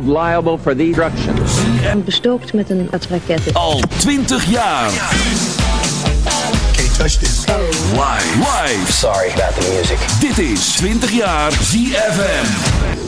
liable for the destruction. Bestookt met een raketten. Al 20 jaar. Can't touch this. Live. Live. Sorry about the music. Dit is 20 jaar ZFM.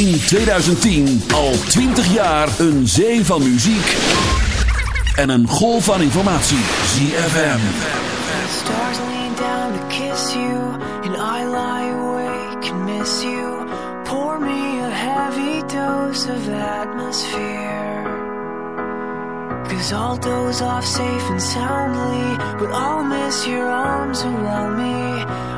In 2010 al 20 jaar een zee van muziek en een golf van informatie. ZFM. Stars lean down to kiss you, and I lie awake and miss you. Pour me a heavy dose of atmosphere. Cause I'll doze off safe and soundly, but I'll miss your arms around me.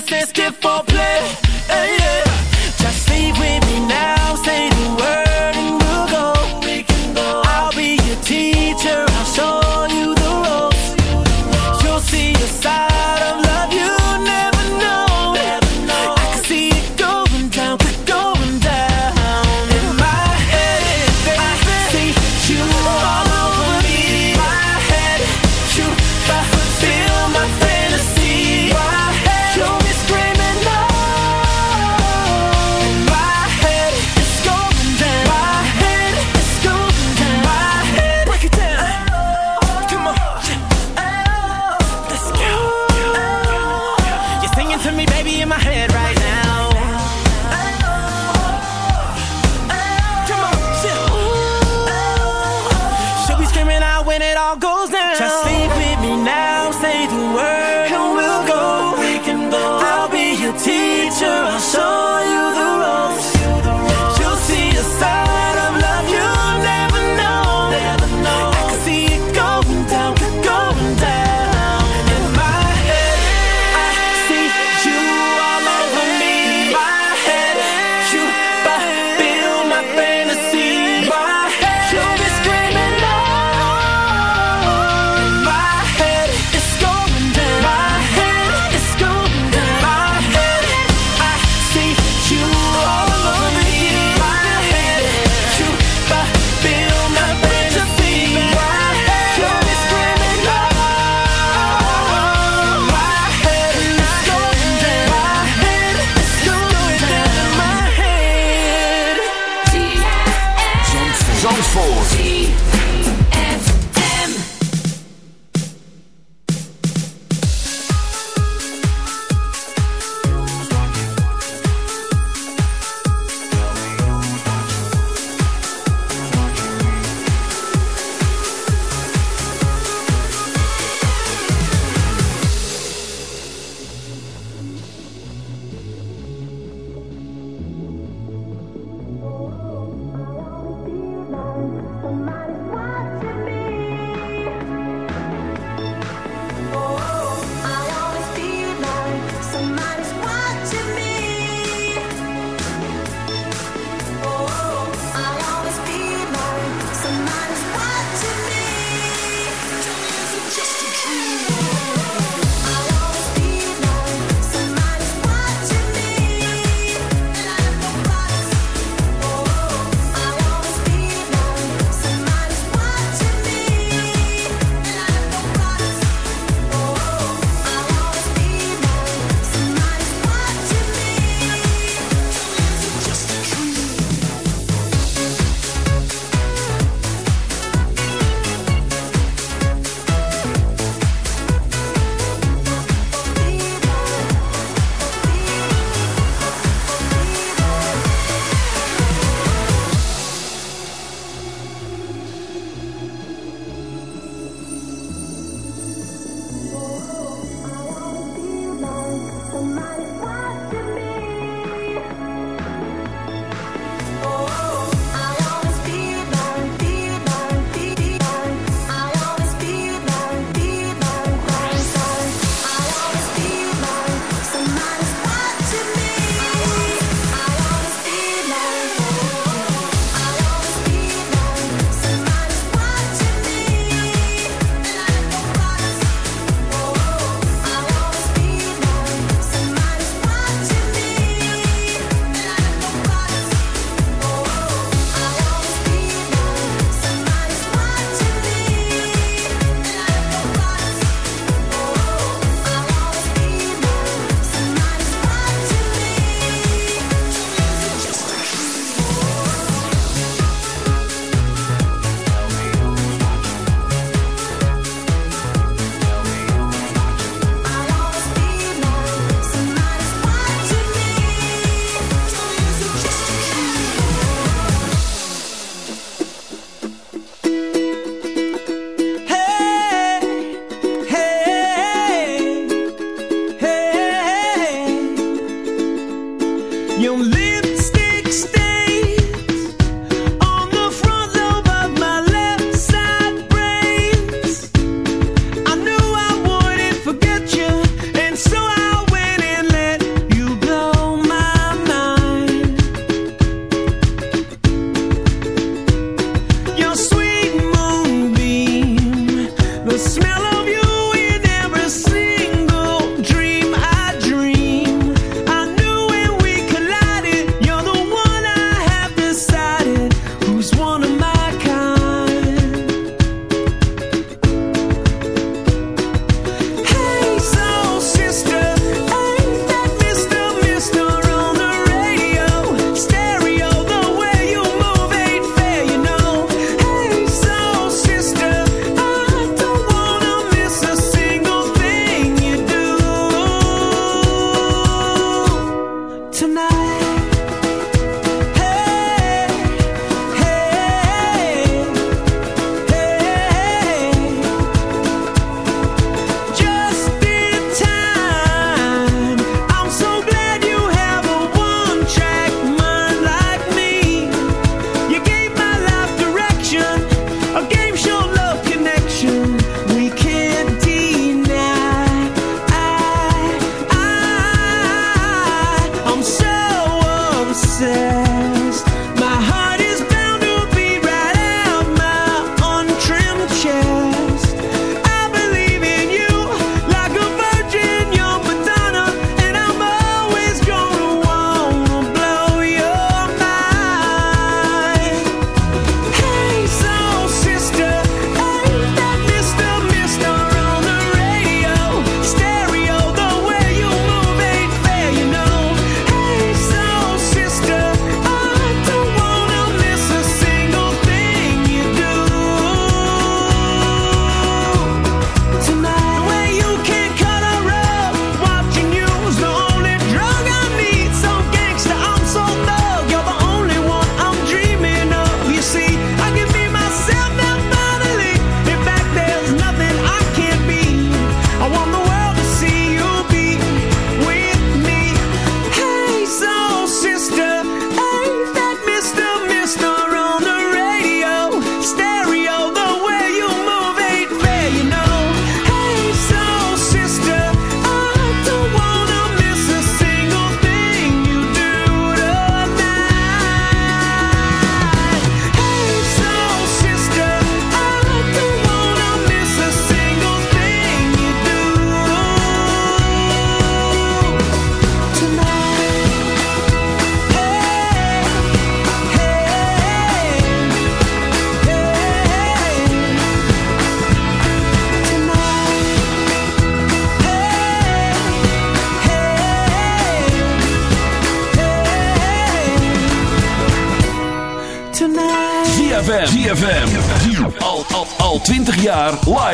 Down to business and skip for play. Uh, Zandvoort.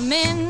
the men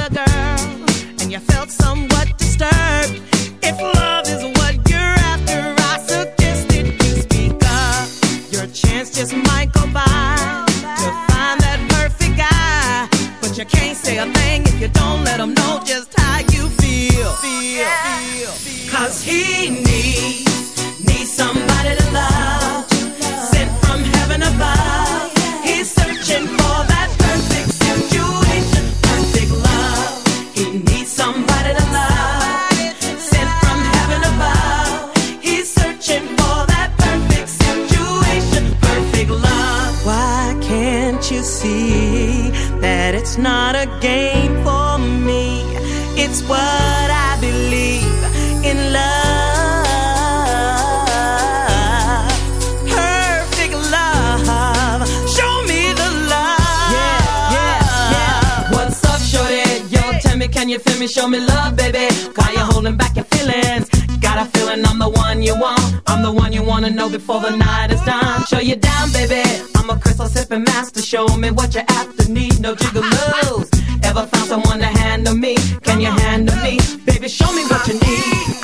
ain't what you after need, no gigalos. Ever found someone to handle me? Can you handle me? Baby, show me what you need.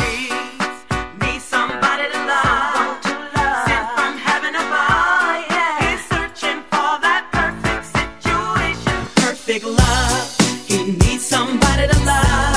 Big love, he needs somebody to love.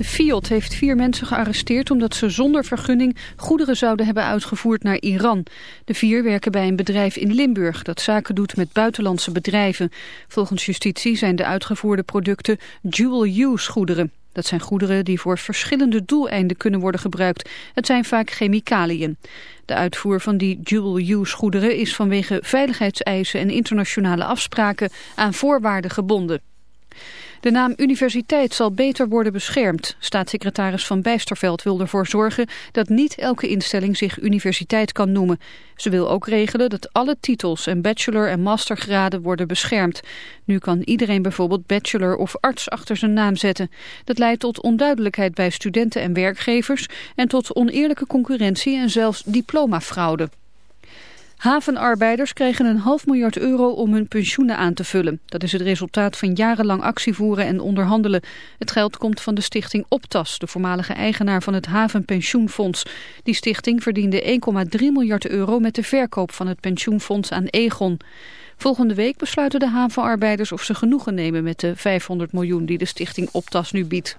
De Fiat heeft vier mensen gearresteerd omdat ze zonder vergunning goederen zouden hebben uitgevoerd naar Iran. De vier werken bij een bedrijf in Limburg dat zaken doet met buitenlandse bedrijven. Volgens justitie zijn de uitgevoerde producten dual-use goederen. Dat zijn goederen die voor verschillende doeleinden kunnen worden gebruikt. Het zijn vaak chemicaliën. De uitvoer van die dual-use goederen is vanwege veiligheidseisen en internationale afspraken aan voorwaarden gebonden. De naam universiteit zal beter worden beschermd. Staatssecretaris Van Bijsterveld wil ervoor zorgen dat niet elke instelling zich universiteit kan noemen. Ze wil ook regelen dat alle titels en bachelor- en mastergraden worden beschermd. Nu kan iedereen bijvoorbeeld bachelor of arts achter zijn naam zetten. Dat leidt tot onduidelijkheid bij studenten en werkgevers en tot oneerlijke concurrentie en zelfs diplomafraude. Havenarbeiders krijgen een half miljard euro om hun pensioenen aan te vullen. Dat is het resultaat van jarenlang actievoeren en onderhandelen. Het geld komt van de stichting Optas, de voormalige eigenaar van het Havenpensioenfonds. Die stichting verdiende 1,3 miljard euro met de verkoop van het pensioenfonds aan Egon. Volgende week besluiten de havenarbeiders of ze genoegen nemen met de 500 miljoen die de stichting Optas nu biedt.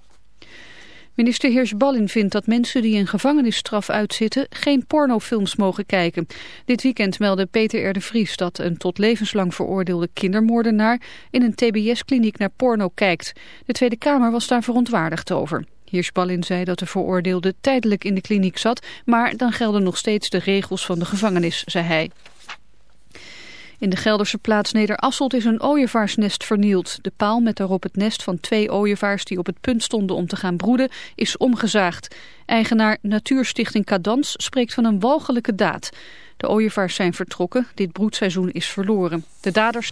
Minister Heers-Ballin vindt dat mensen die een gevangenisstraf uitzitten geen pornofilms mogen kijken. Dit weekend meldde Peter R. de Vries dat een tot levenslang veroordeelde kindermoordenaar in een tbs-kliniek naar porno kijkt. De Tweede Kamer was daar verontwaardigd over. Heers-Ballin zei dat de veroordeelde tijdelijk in de kliniek zat, maar dan gelden nog steeds de regels van de gevangenis, zei hij. In de Gelderse plaats Nederasselt is een ooievaarsnest vernield. De paal met daarop het nest van twee ooievaars die op het punt stonden om te gaan broeden is omgezaagd. Eigenaar Natuurstichting Cadans spreekt van een walgelijke daad. De ooievaars zijn vertrokken, dit broedseizoen is verloren. De daders...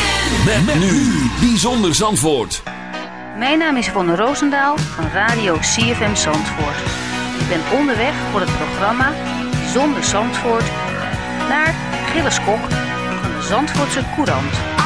Met, met nu bijzonder Zandvoort. Mijn naam is Yvonne Roosendaal van Radio CFM Zandvoort. Ik ben onderweg voor het programma Zonder Zandvoort naar Gilles Kok van de Zandvoortse Courant.